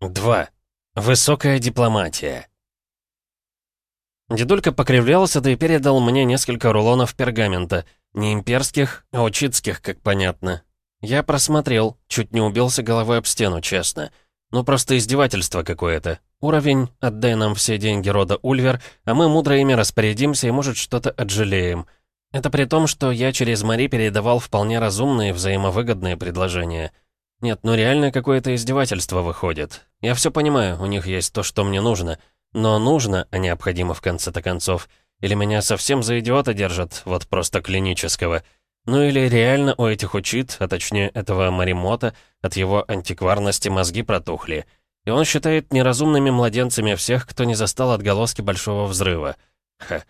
2. Высокая дипломатия. Дедулька покривлялся, да и передал мне несколько рулонов пергамента. Не имперских, а учитских, как понятно. Я просмотрел, чуть не убился головой об стену, честно. Ну просто издевательство какое-то. Уровень «отдай нам все деньги рода Ульвер», а мы мудро ими распорядимся и, может, что-то отжалеем. Это при том, что я через Мари передавал вполне разумные, взаимовыгодные предложения — нет, ну реально какое-то издевательство выходит. Я все понимаю, у них есть то, что мне нужно. Но нужно, а необходимо в конце-то концов. Или меня совсем за идиота держат, вот просто клинического. Ну или реально у этих учит, а точнее этого Маримота, от его антикварности мозги протухли. И он считает неразумными младенцами всех, кто не застал отголоски большого взрыва. Ха.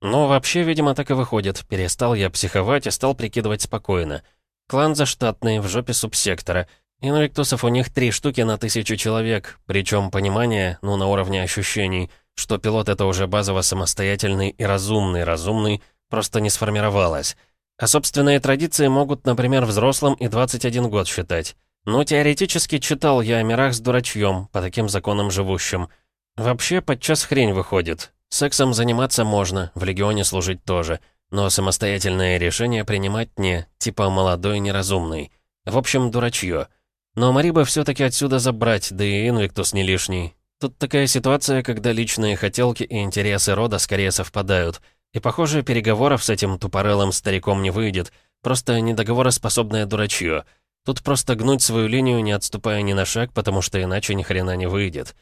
Ну, вообще, видимо, так и выходит. Перестал я психовать и стал прикидывать спокойно. Клан заштатный, в жопе субсектора. Инвиктусов у них три штуки на тысячу человек, причем понимание, ну, на уровне ощущений, что пилот это уже базово самостоятельный и разумный, разумный, просто не сформировалось. А собственные традиции могут, например, взрослым и 21 год считать. Ну, теоретически читал я о мирах с дурачьем, по таким законам живущим. Вообще, подчас хрень выходит. Сексом заниматься можно, в легионе служить тоже. Но самостоятельное решение принимать не, типа молодой неразумный. В общем, дурачье. Но Мариба все-таки отсюда забрать, да и Инвиктус не лишний. Тут такая ситуация, когда личные хотелки и интересы рода скорее совпадают. И, похоже, переговоров с этим тупорылым стариком не выйдет. Просто недоговороспособное дурачье. Тут просто гнуть свою линию, не отступая ни на шаг, потому что иначе ни хрена не выйдет.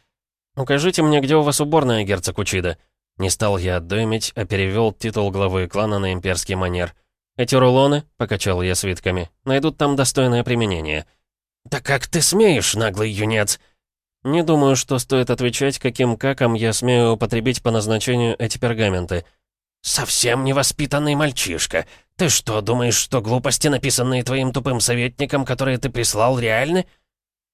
«Укажите мне, где у вас уборная, герцог Учида?» Не стал я доймить, а перевел титул главы клана на имперский манер. «Эти рулоны», — покачал я свитками, — «найдут там достойное применение». «Да как ты смеешь, наглый юнец?» «Не думаю, что стоит отвечать, каким каком я смею употребить по назначению эти пергаменты». «Совсем невоспитанный мальчишка. Ты что, думаешь, что глупости, написанные твоим тупым советником, которые ты прислал, реальны?»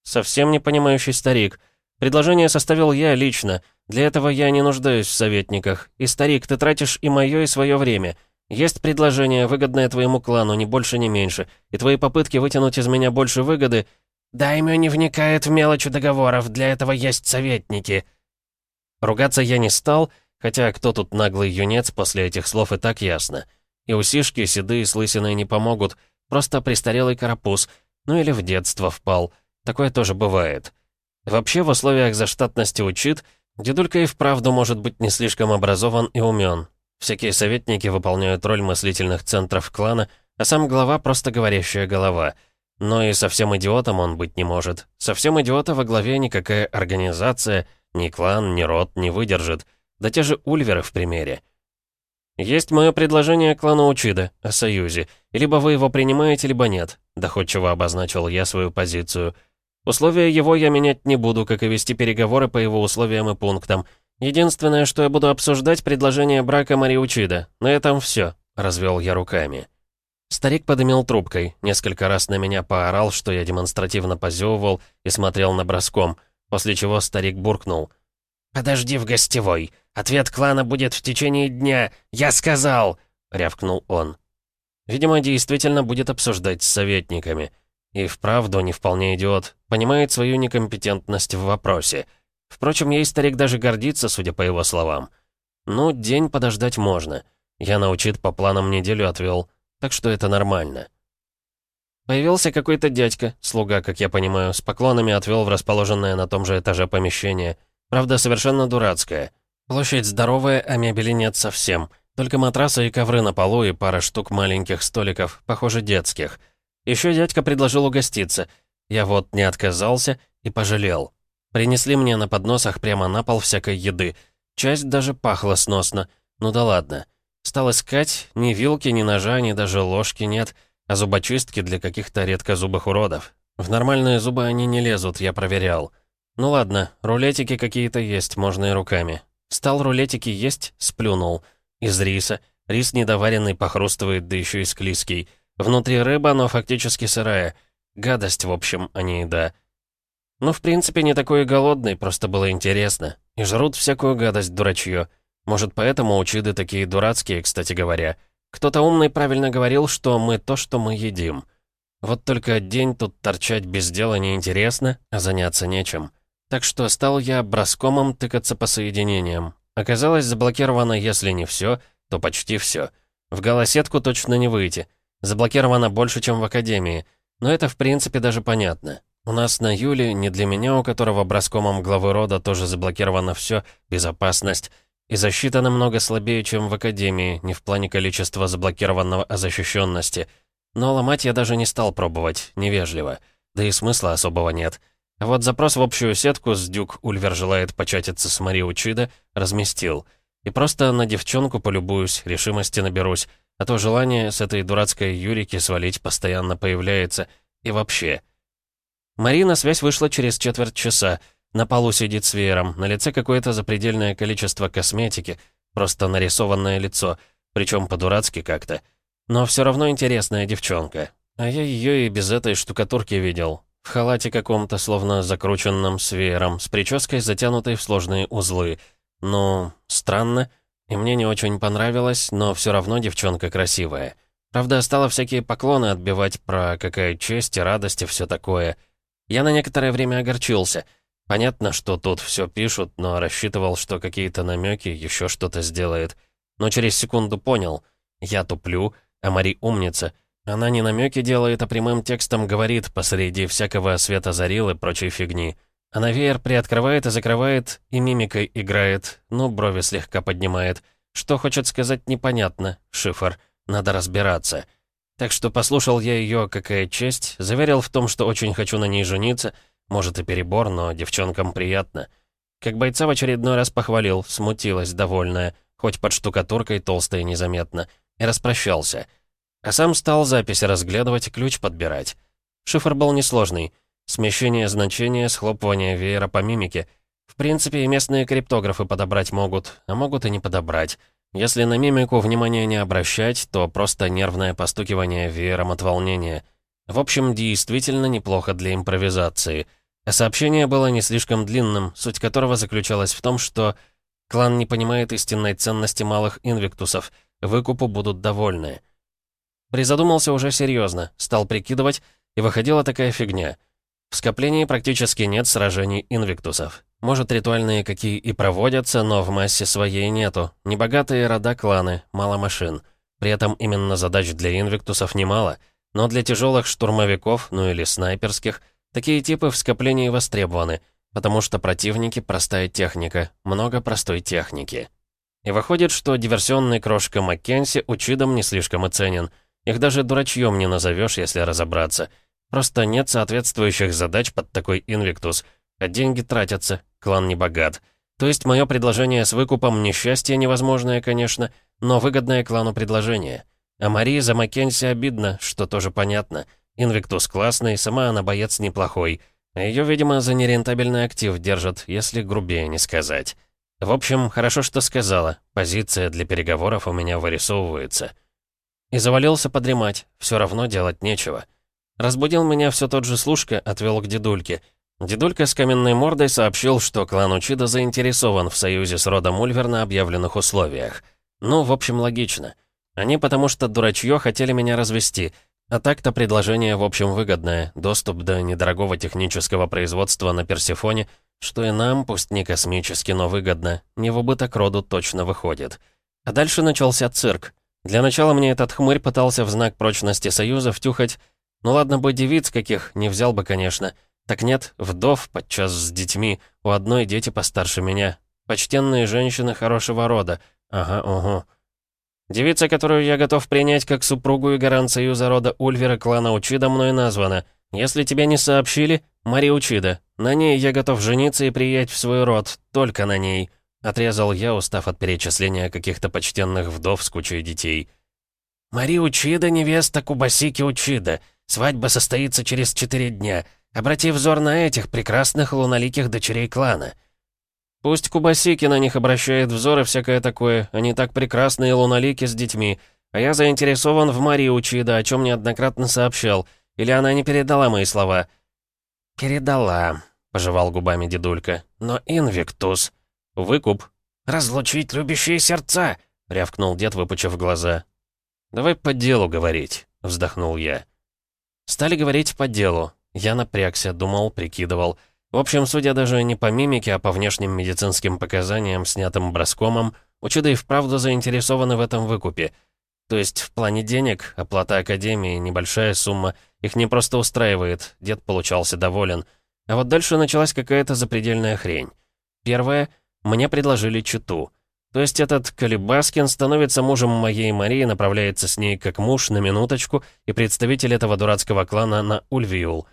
«Совсем не понимающий старик. Предложение составил я лично». Для этого я не нуждаюсь в советниках. И, старик, ты тратишь и мое, и свое время. Есть предложение, выгодное твоему клану, ни больше, ни меньше. И твои попытки вытянуть из меня больше выгоды... Даймё не вникает в мелочи договоров, для этого есть советники. Ругаться я не стал, хотя кто тут наглый юнец после этих слов и так ясно. И усишки, седые с лысиной не помогут, просто престарелый карапуз, ну или в детство впал. Такое тоже бывает. Вообще, в условиях заштатности учит, Дедулька и вправду может быть не слишком образован и умен. Всякие советники выполняют роль мыслительных центров клана, а сам глава просто говорящая голова. Но и совсем идиотом он быть не может. Совсем идиота во главе никакая организация, ни клан, ни род не выдержит. Да те же ульверы в примере. «Есть мое предложение клану Учида о союзе. либо вы его принимаете, либо нет», — доходчиво обозначил я свою позицию — Условия его я менять не буду, как и вести переговоры по его условиям и пунктам. Единственное, что я буду обсуждать, предложение брака Мари Учида. На этом все», — развел я руками. Старик подымил трубкой, несколько раз на меня поорал, что я демонстративно позевывал и смотрел на броском, после чего старик буркнул. «Подожди в гостевой. Ответ клана будет в течение дня. Я сказал!» — рявкнул он. Видимо, действительно будет обсуждать с советниками. И вправду не вполне идиот, понимает свою некомпетентность в вопросе. Впрочем, ей старик даже гордится, судя по его словам. Ну, день подождать можно. Я научит по планам неделю отвел, так что это нормально. Появился какой-то дядька, слуга, как я понимаю, с поклонами отвел в расположенное на том же этаже помещение. Правда, совершенно дурацкое. Площадь здоровая, а мебели нет совсем. Только матрасы и ковры на полу и пара штук маленьких столиков, похоже, детских — еще дядька предложил угоститься. Я вот не отказался и пожалел. Принесли мне на подносах прямо на пол всякой еды. Часть даже пахла сносно. Ну да ладно. Стал искать, ни вилки, ни ножа, ни даже ложки нет, а зубочистки для каких-то редкозубых уродов. В нормальные зубы они не лезут, я проверял. Ну ладно, рулетики какие-то есть, можно и руками. Стал рулетики есть, сплюнул. Из риса. Рис недоваренный похрустывает, да еще и склизкий. Внутри рыба, но фактически сырая. Гадость, в общем, а не еда. Ну, в принципе, не такой и голодный, просто было интересно. И жрут всякую гадость, дурачье. Может, поэтому учиды такие дурацкие, кстати говоря. Кто-то умный правильно говорил, что мы то, что мы едим. Вот только день тут торчать без дела неинтересно, а заняться нечем. Так что стал я броскомом тыкаться по соединениям. Оказалось, заблокировано, если не все, то почти все. В голосетку точно не выйти. Заблокировано больше, чем в Академии. Но это, в принципе, даже понятно. У нас на Юле, не для меня, у которого броскомом главы рода тоже заблокировано все, безопасность, и защита намного слабее, чем в Академии, не в плане количества заблокированного, а защищенности. Но ломать я даже не стал пробовать, невежливо. Да и смысла особого нет. А вот запрос в общую сетку с Дюк Ульвер желает початиться с Мари Учида разместил. И просто на девчонку полюбуюсь, решимости наберусь, а то желание с этой дурацкой Юрики свалить постоянно появляется. И вообще... Марина связь вышла через четверть часа. На полу сидит с веером, на лице какое-то запредельное количество косметики, просто нарисованное лицо, причем по-дурацки как-то. Но все равно интересная девчонка. А я ее и без этой штукатурки видел. В халате каком-то, словно закрученном с веером, с прической, затянутой в сложные узлы. Ну, странно. И мне не очень понравилось, но все равно девчонка красивая. Правда, стала всякие поклоны отбивать про какая честь и радость и все такое. Я на некоторое время огорчился. Понятно, что тут все пишут, но рассчитывал, что какие-то намеки, еще что-то сделает. Но через секунду понял. Я туплю, а Мари умница. Она не намеки делает, а прямым текстом говорит посреди всякого света зарил и прочей фигни. Она веер приоткрывает и закрывает, и мимикой играет, ну, брови слегка поднимает. Что хочет сказать, непонятно. Шифр. Надо разбираться. Так что послушал я ее, какая честь, заверил в том, что очень хочу на ней жениться, может и перебор, но девчонкам приятно. Как бойца в очередной раз похвалил, смутилась, довольная, хоть под штукатуркой толстая незаметно, и распрощался. А сам стал запись разглядывать ключ подбирать. Шифр был несложный. Смещение значения, схлопывание веера по мимике. В принципе, и местные криптографы подобрать могут, а могут и не подобрать. Если на мимику внимания не обращать, то просто нервное постукивание веером от волнения. В общем, действительно неплохо для импровизации. А сообщение было не слишком длинным, суть которого заключалась в том, что клан не понимает истинной ценности малых инвиктусов, выкупу будут довольны. Призадумался уже серьезно, стал прикидывать, и выходила такая фигня. В скоплении практически нет сражений инвиктусов. Может, ритуальные какие и проводятся, но в массе своей нету. Небогатые рода-кланы, мало машин. При этом именно задач для инвиктусов немало, но для тяжелых штурмовиков, ну или снайперских, такие типы в скоплении востребованы, потому что противники — простая техника, много простой техники. И выходит, что диверсионный крошка Маккенси учидом не слишком оценен. Их даже дурачьем не назовешь, если разобраться. Просто нет соответствующих задач под такой инвиктус, а деньги тратятся, клан не богат. То есть мое предложение с выкупом несчастье невозможное, конечно, но выгодное клану предложение. А Марии за Маккенси обидно, что тоже понятно. Инвиктус классный, сама она боец неплохой. А ее, видимо, за нерентабельный актив держат, если грубее не сказать. В общем, хорошо, что сказала. Позиция для переговоров у меня вырисовывается. И завалился подремать. Все равно делать нечего. Разбудил меня все тот же служка, отвел к дедульке — Дедулька с каменной мордой сообщил, что клан Учида заинтересован в союзе с родом Ульвер на объявленных условиях. Ну, в общем, логично. Они потому что дурачье хотели меня развести, а так-то предложение, в общем, выгодное. Доступ до недорогого технического производства на Персифоне, что и нам, пусть не космически, но выгодно, не в убыток роду точно выходит. А дальше начался цирк. Для начала мне этот хмырь пытался в знак прочности союза втюхать, ну ладно бы девиц каких, не взял бы, конечно, так нет, вдов, подчас с детьми, у одной дети постарше меня. Почтенные женщины хорошего рода. Ага, угу. Девица, которую я готов принять как супругу и гарант союза рода Ульвера клана Учида, мной названа. Если тебе не сообщили, Мари Учида. На ней я готов жениться и приять в свой род, только на ней. Отрезал я, устав от перечисления каких-то почтенных вдов с кучей детей. «Мари Учида, невеста Кубасики Учида. Свадьба состоится через четыре дня. Обрати взор на этих прекрасных луноликих дочерей клана. Пусть Кубасики на них обращает взор и всякое такое, они так прекрасные лунолики с детьми, а я заинтересован в Марии Учида, о чем неоднократно сообщал, или она не передала мои слова?» «Передала», — пожевал губами дедулька, — «но Инвиктус...» «Выкуп». «Разлучить любящие сердца!» — рявкнул дед, выпучив глаза. «Давай по делу говорить», — вздохнул я. Стали говорить по делу. Я напрягся, думал, прикидывал. В общем, судя даже не по мимике, а по внешним медицинским показаниям, снятым броскомом, учеды и вправду заинтересованы в этом выкупе. То есть в плане денег, оплата академии, небольшая сумма, их не просто устраивает, дед получался доволен. А вот дальше началась какая-то запредельная хрень. Первое, мне предложили читу. То есть этот Калибаскин становится мужем моей Марии, направляется с ней как муж на минуточку и представитель этого дурацкого клана на Ульвиул.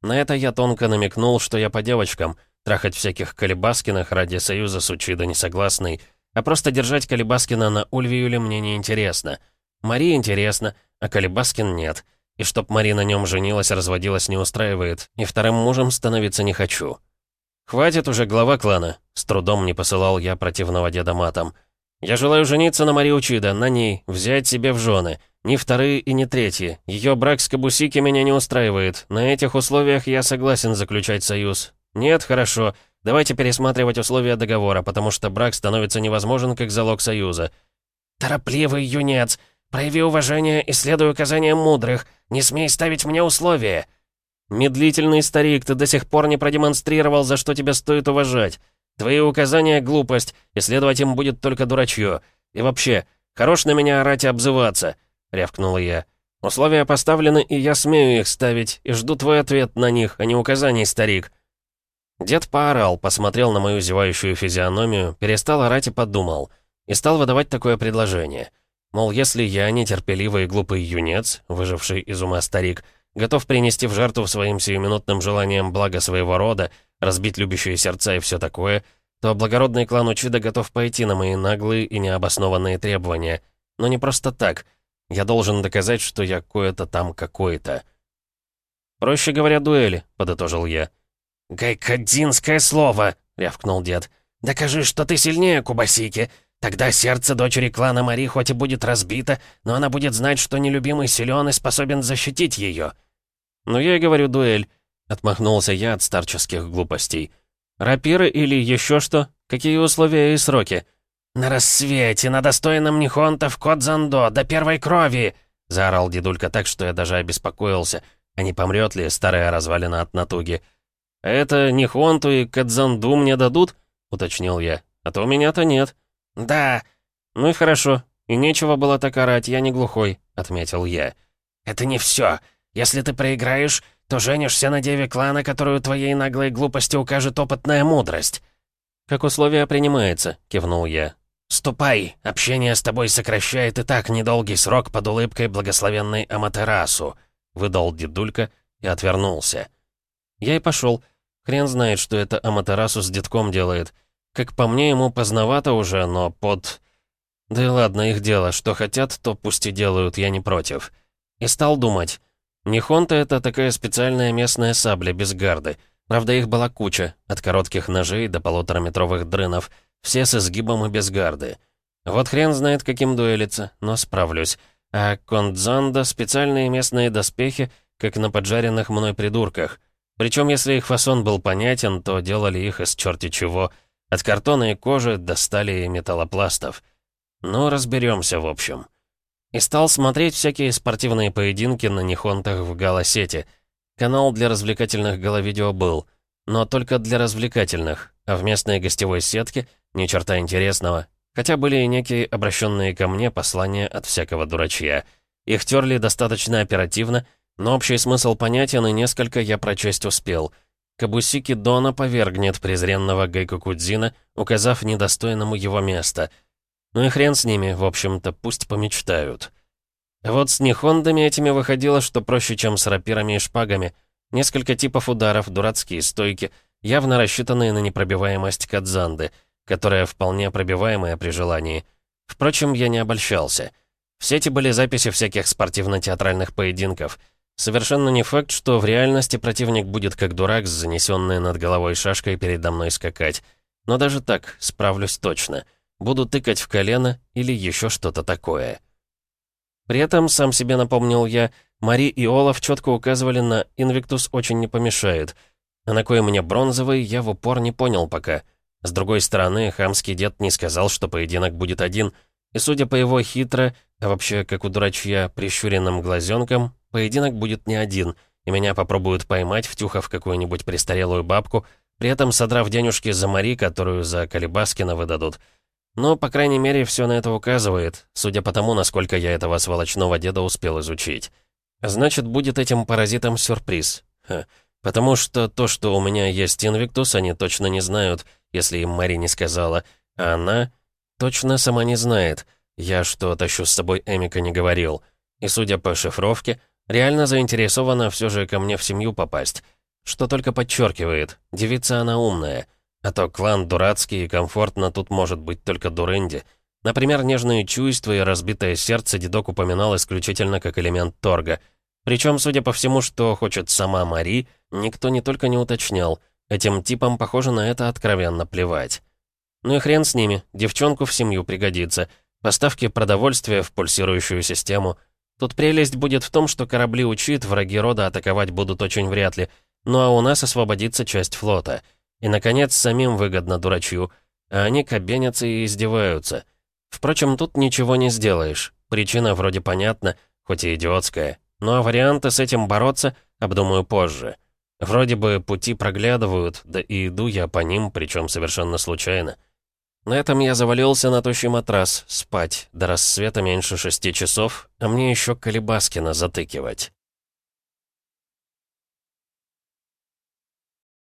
На это я тонко намекнул, что я по девочкам, трахать всяких Калибаскинах ради союза с Учидо не согласный, а просто держать Калибаскина на Ульвиуле мне не интересно. Марии интересно, а Калибаскин нет. И чтоб Мари на нем женилась, разводилась, не устраивает, и вторым мужем становиться не хочу. «Хватит уже, глава клана!» С трудом не посылал я противного деда матом. «Я желаю жениться на Мари Учида, на ней, взять себе в жены. Ни вторые и ни третьи. Ее брак с Кабусики меня не устраивает. На этих условиях я согласен заключать союз. Нет, хорошо. Давайте пересматривать условия договора, потому что брак становится невозможен как залог союза». «Торопливый юнец! Прояви уважение и следуй указаниям мудрых. Не смей ставить мне условия!» «Медлительный старик, ты до сих пор не продемонстрировал, за что тебя стоит уважать. Твои указания — глупость, и следовать им будет только дурачье. И вообще, хорош на меня орать и обзываться», — рявкнул я. «Условия поставлены, и я смею их ставить, и жду твой ответ на них, а не указаний, старик». Дед поорал, посмотрел на мою зевающую физиономию, перестал орать и подумал. И стал выдавать такое предложение. Мол, если я нетерпеливый и глупый юнец, выживший из ума старик, — готов принести в жертву своим сиюминутным желанием благо своего рода, разбить любящие сердца и все такое, то благородный клан Учида готов пойти на мои наглые и необоснованные требования. Но не просто так. Я должен доказать, что я кое-то там какой-то. «Проще говоря, дуэли», — подытожил я. «Гайкадинское слово!» — рявкнул дед. «Докажи, что ты сильнее, Кубасики. Тогда сердце дочери клана Мари хоть и будет разбито, но она будет знать, что нелюбимый силен и способен защитить ее». «Ну я и говорю дуэль», — отмахнулся я от старческих глупостей. «Рапиры или еще что? Какие условия и сроки?» «На рассвете, на достойном Нихонта в Кодзандо, до первой крови!» — заорал дедулька так, что я даже обеспокоился, а не помрет ли старая развалина от натуги. «А это Нихонту и Кодзанду мне дадут?» — уточнил я. «А то у меня-то нет». «Да». «Ну и хорошо. И нечего было так орать, я не глухой», — отметил я. «Это не все. Если ты проиграешь, то женишься на деве клана, которую твоей наглой глупости укажет опытная мудрость». «Как условие принимается», — кивнул я. «Ступай, общение с тобой сокращает и так недолгий срок под улыбкой благословенной Аматерасу», — выдал дедулька и отвернулся. Я и пошел. Хрен знает, что это Аматерасу с детком делает. Как по мне, ему поздновато уже, но под... Да и ладно, их дело. Что хотят, то пусть и делают, я не против. И стал думать. Нихонта — это такая специальная местная сабля без гарды. Правда, их была куча, от коротких ножей до полутораметровых дрынов, все с изгибом и без гарды. Вот хрен знает, каким дуэлиться, но справлюсь. А кондзанда — специальные местные доспехи, как на поджаренных мной придурках. Причем, если их фасон был понятен, то делали их из черти чего. От картона и кожи до стали и металлопластов. Ну, разберемся в общем и стал смотреть всякие спортивные поединки на нехонтах в галосете. Канал для развлекательных головидео был, но только для развлекательных, а в местной гостевой сетке ни черта интересного. Хотя были и некие обращенные ко мне послания от всякого дурачья. Их терли достаточно оперативно, но общий смысл понятен, и несколько я прочесть успел. Кабусики Дона повергнет презренного Гайкокудзина, указав недостойному его место — ну и хрен с ними, в общем-то, пусть помечтают. Вот с нехондами этими выходило, что проще, чем с рапирами и шпагами. Несколько типов ударов, дурацкие стойки, явно рассчитанные на непробиваемость кадзанды, которая вполне пробиваемая при желании. Впрочем, я не обольщался. В сети были записи всяких спортивно-театральных поединков. Совершенно не факт, что в реальности противник будет как дурак с занесенной над головой шашкой передо мной скакать. Но даже так, справлюсь точно — Буду тыкать в колено или еще что-то такое. При этом, сам себе напомнил я, Мари и Олаф четко указывали на «Инвиктус очень не помешает». А на кое мне бронзовый, я в упор не понял пока. С другой стороны, хамский дед не сказал, что поединок будет один, и судя по его хитро, а вообще, как у дурачья, прищуренным глазенкам, поединок будет не один, и меня попробуют поймать, втюхав какую-нибудь престарелую бабку, при этом содрав денежки за Мари, которую за Калибаскина выдадут. Но, по крайней мере, все на это указывает, судя по тому, насколько я этого сволочного деда успел изучить. Значит, будет этим паразитом сюрприз. Ха. Потому что то, что у меня есть Инвиктус, они точно не знают, если им Мари не сказала. А она точно сама не знает. Я что, тащу с собой Эмика не говорил. И, судя по шифровке, реально заинтересована все же ко мне в семью попасть. Что только подчеркивает, девица она умная. А то клан дурацкий и комфортно тут может быть только дурынди. Например, нежные чувства и разбитое сердце дедок упоминал исключительно как элемент торга. Причем, судя по всему, что хочет сама Мари, никто не только не уточнял. Этим типам, похоже, на это откровенно плевать. Ну и хрен с ними, девчонку в семью пригодится. Поставки продовольствия в пульсирующую систему. Тут прелесть будет в том, что корабли учит, враги рода атаковать будут очень вряд ли. Ну а у нас освободится часть флота. И, наконец, самим выгодно дурачью. А они кабенятся и издеваются. Впрочем, тут ничего не сделаешь. Причина вроде понятна, хоть и идиотская. Ну а варианты с этим бороться обдумаю позже. Вроде бы пути проглядывают, да и иду я по ним, причем совершенно случайно. На этом я завалился на тощий матрас, спать. До рассвета меньше шести часов, а мне еще Колебаскина затыкивать.